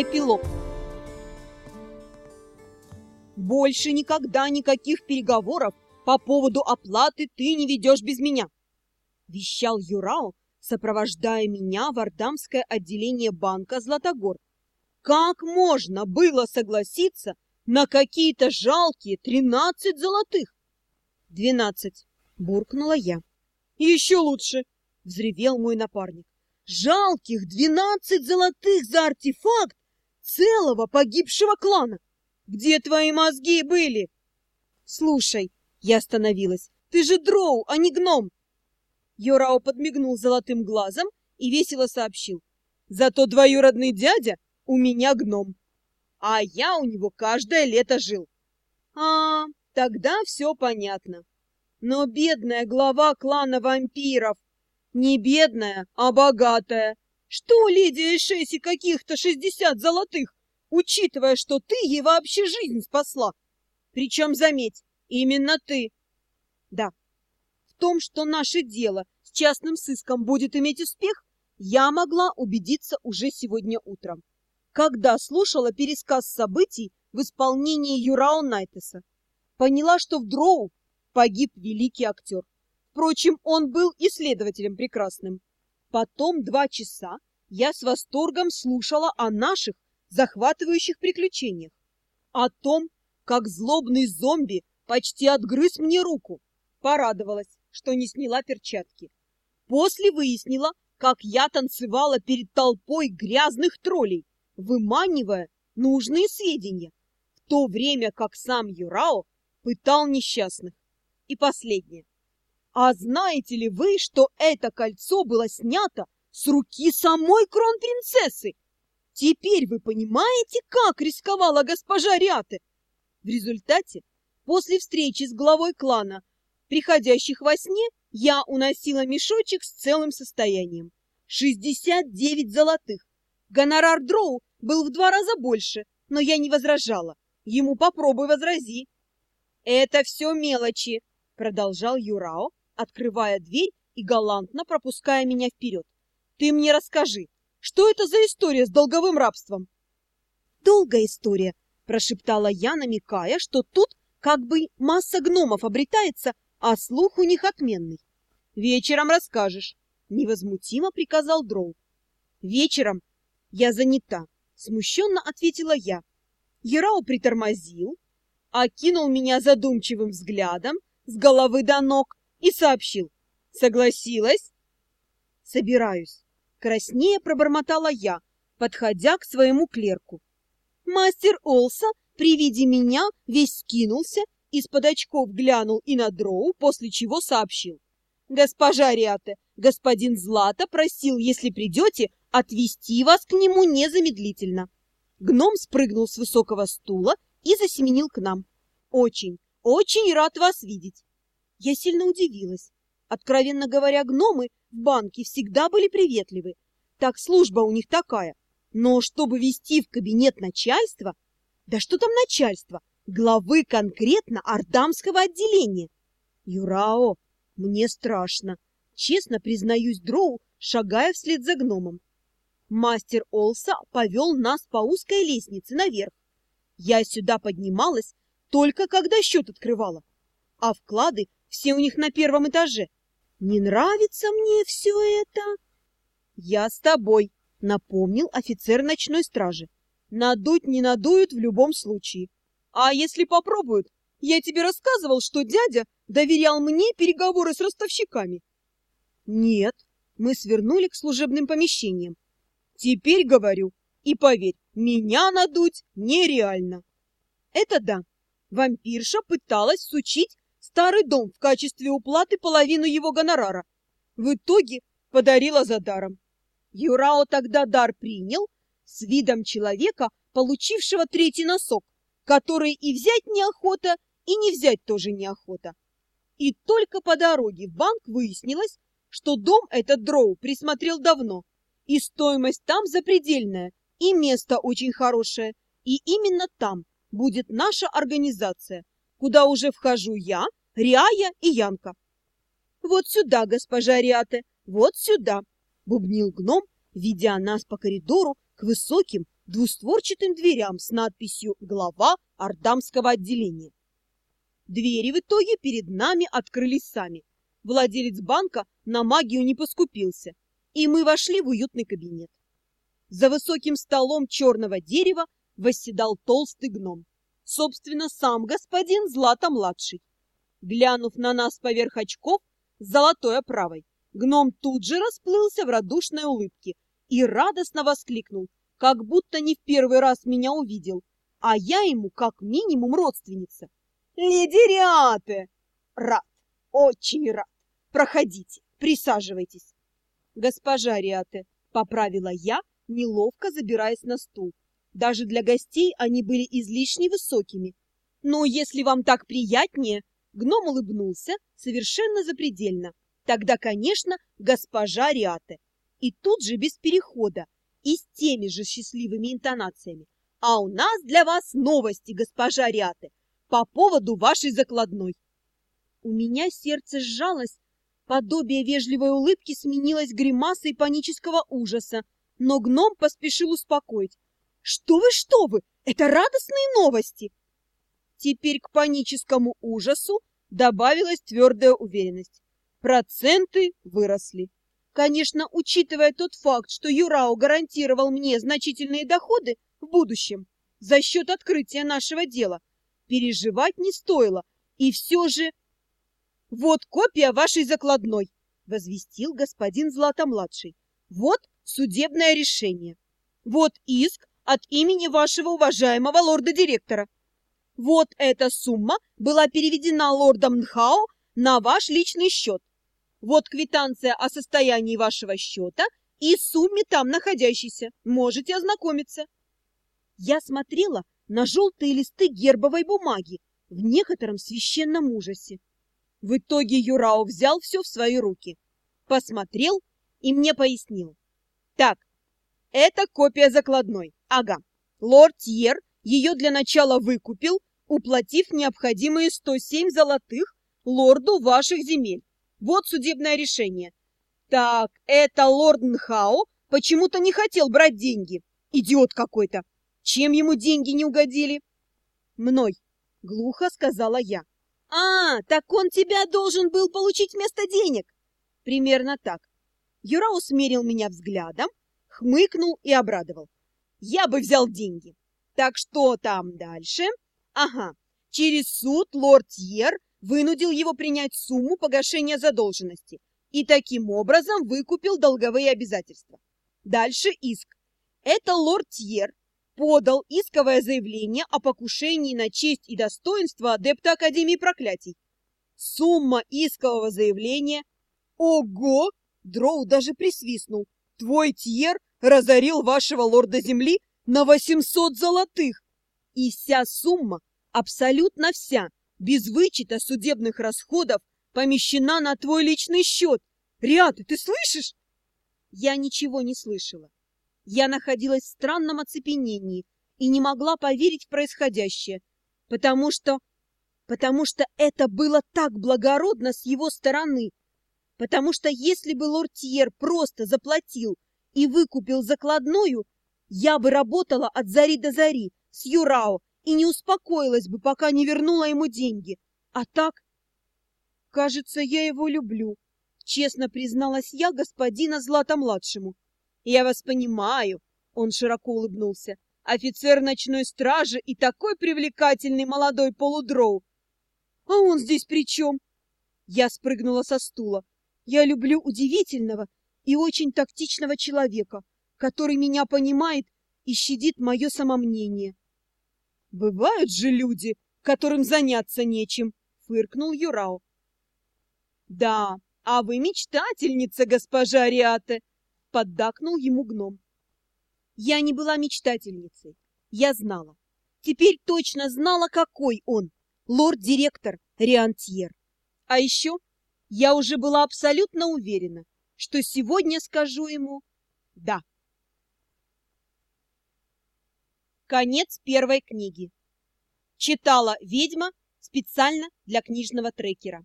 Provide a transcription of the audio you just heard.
Эпилог Больше никогда никаких переговоров по поводу оплаты ты не ведешь без меня, вещал Юрао, сопровождая меня в Ардамское отделение банка Златогор. Как можно было согласиться на какие-то жалкие тринадцать золотых? Двенадцать, буркнула я. Еще лучше, взревел мой напарник. Жалких двенадцать золотых за артефакт целого погибшего клана. Где твои мозги были? Слушай, я остановилась. Ты же дроу, а не гном. Йорао подмигнул золотым глазом и весело сообщил. Зато двоюродный дядя у меня гном, а я у него каждое лето жил. А, тогда все понятно. Но бедная глава клана вампиров, не бедная, а богатая. Что Лидия Эшеси каких-то шестьдесят золотых, учитывая, что ты ей вообще жизнь спасла? Причем, заметь, именно ты. Да, в том, что наше дело с частным сыском будет иметь успех, я могла убедиться уже сегодня утром, когда слушала пересказ событий в исполнении Юрао Найтеса. Поняла, что в Дроу погиб великий актер. Впрочем, он был исследователем прекрасным. Потом два часа я с восторгом слушала о наших захватывающих приключениях, о том, как злобный зомби почти отгрыз мне руку. Порадовалась, что не сняла перчатки. После выяснила, как я танцевала перед толпой грязных троллей, выманивая нужные сведения, в то время как сам Юрао пытал несчастных. И последнее. А знаете ли вы, что это кольцо было снято с руки самой кронпринцессы? Теперь вы понимаете, как рисковала госпожа Ряте? В результате, после встречи с главой клана, приходящих во сне, я уносила мешочек с целым состоянием. 69 золотых. Гонорар Дроу был в два раза больше, но я не возражала. Ему попробуй возрази. Это все мелочи, продолжал Юрао, открывая дверь и галантно пропуская меня вперед. Ты мне расскажи, что это за история с долговым рабством? Долгая история, прошептала я, намекая, что тут как бы масса гномов обретается, а слух у них отменный. Вечером расскажешь, невозмутимо приказал Дроу. Вечером я занята, смущенно ответила я. Ярау притормозил, окинул меня задумчивым взглядом с головы до ног и сообщил. Согласилась? Собираюсь. Краснее пробормотала я, подходя к своему клерку. Мастер Олса при виде меня весь скинулся, из-под очков глянул и на дроу, после чего сообщил. Госпожа Риате, господин Злата просил, если придете, отвести вас к нему незамедлительно. Гном спрыгнул с высокого стула и засеменил к нам. Очень, очень рад вас видеть. Я сильно удивилась. Откровенно говоря, гномы в банке всегда были приветливы. Так служба у них такая. Но чтобы вести в кабинет начальства... Да что там начальство? Главы конкретно Ардамского отделения. Юрао, мне страшно. Честно признаюсь Дроу, шагая вслед за гномом. Мастер Олса повел нас по узкой лестнице наверх. Я сюда поднималась только когда счет открывала, а вклады все у них на первом этаже. Не нравится мне все это. Я с тобой, напомнил офицер ночной стражи. Надуть не надуют в любом случае. А если попробуют, я тебе рассказывал, что дядя доверял мне переговоры с ростовщиками. Нет, мы свернули к служебным помещениям. Теперь говорю, и поверь, меня надуть нереально. Это да, вампирша пыталась сучить старый дом в качестве уплаты половину его гонорара. В итоге подарила за даром. Юрао тогда дар принял с видом человека, получившего третий носок, который и взять неохота, и не взять тоже неохота. И только по дороге в банк выяснилось, что дом этот Дроу присмотрел давно, и стоимость там запредельная, и место очень хорошее, и именно там будет наша организация, куда уже вхожу я, Риая и Янка. «Вот сюда, госпожа Риате, вот сюда!» — бубнил гном, ведя нас по коридору к высоким, двустворчатым дверям с надписью «Глава Ардамского отделения». Двери в итоге перед нами открылись сами. Владелец банка на магию не поскупился, и мы вошли в уютный кабинет. За высоким столом черного дерева восседал толстый гном. Собственно, сам господин Злата-младший. Глянув на нас поверх очков с золотой оправой, гном тут же расплылся в радушной улыбке и радостно воскликнул, как будто не в первый раз меня увидел, а я ему как минимум родственница. «Леди Риате!» «Рад, очень рад! Проходите, присаживайтесь!» «Госпожа Риате!» — поправила я, неловко забираясь на стул. Даже для гостей они были излишне высокими. «Но если вам так приятнее...» Гном улыбнулся совершенно запредельно. «Тогда, конечно, госпожа Риате!» И тут же без перехода, и с теми же счастливыми интонациями. «А у нас для вас новости, госпожа Риате, по поводу вашей закладной!» У меня сердце сжалось, подобие вежливой улыбки сменилось гримасой панического ужаса, но гном поспешил успокоить. «Что вы, что вы! Это радостные новости!» Теперь к паническому ужасу добавилась твердая уверенность. Проценты выросли. Конечно, учитывая тот факт, что Юрао гарантировал мне значительные доходы в будущем за счет открытия нашего дела, переживать не стоило. И все же... «Вот копия вашей закладной», — возвестил господин Злата-младший. «Вот судебное решение. Вот иск от имени вашего уважаемого лорда-директора. Вот эта сумма была переведена лордом Нхао на ваш личный счет. Вот квитанция о состоянии вашего счета и сумме там находящейся. Можете ознакомиться. Я смотрела на желтые листы гербовой бумаги в некотором священном ужасе. В итоге Юрао взял все в свои руки, посмотрел и мне пояснил. Так, это копия закладной. Ага. Лорд Тьер ее для начала выкупил, уплатив необходимые 107 золотых лорду ваших земель. Вот судебное решение. Так, это лорд Нхао почему-то не хотел брать деньги. Идиот какой-то. Чем ему деньги не угодили? Мной, глухо сказала я. А, так он тебя должен был получить вместо денег. Примерно так. Юра усмерил меня взглядом, хмыкнул и обрадовал. Я бы взял деньги. Так что там дальше? Ага, через суд лорд Тьер вынудил его принять сумму погашения задолженности и таким образом выкупил долговые обязательства. Дальше иск. Это лорд Тьер подал исковое заявление о покушении на честь и достоинство адепта Академии проклятий. Сумма искового заявления... Ого! Дроу даже присвистнул. Твой Тьер разорил вашего лорда земли на 800 золотых. И вся сумма, абсолютно вся, без вычета судебных расходов, помещена на твой личный счет. Риата, ты слышишь? Я ничего не слышала. Я находилась в странном оцепенении и не могла поверить в происходящее, потому что... потому что это было так благородно с его стороны, потому что если бы лорд Тьер просто заплатил и выкупил закладную, я бы работала от зари до зари с Юрао и не успокоилась бы, пока не вернула ему деньги. А так... Кажется, я его люблю, честно призналась я господина Злата-младшему. Я вас понимаю, он широко улыбнулся. Офицер ночной стражи и такой привлекательный молодой полудроу. А он здесь при чем? Я спрыгнула со стула. Я люблю удивительного и очень тактичного человека, который меня понимает и щадит мое самомнение. Бывают же люди, которым заняться нечем, фыркнул Юрао. Да, а вы мечтательница, госпожа Ариате, поддакнул ему гном. Я не была мечтательницей, я знала. Теперь точно знала, какой он, лорд-директор Риантьер. А еще я уже была абсолютно уверена, что сегодня скажу ему «да». Конец первой книги. Читала «Ведьма» специально для книжного трекера.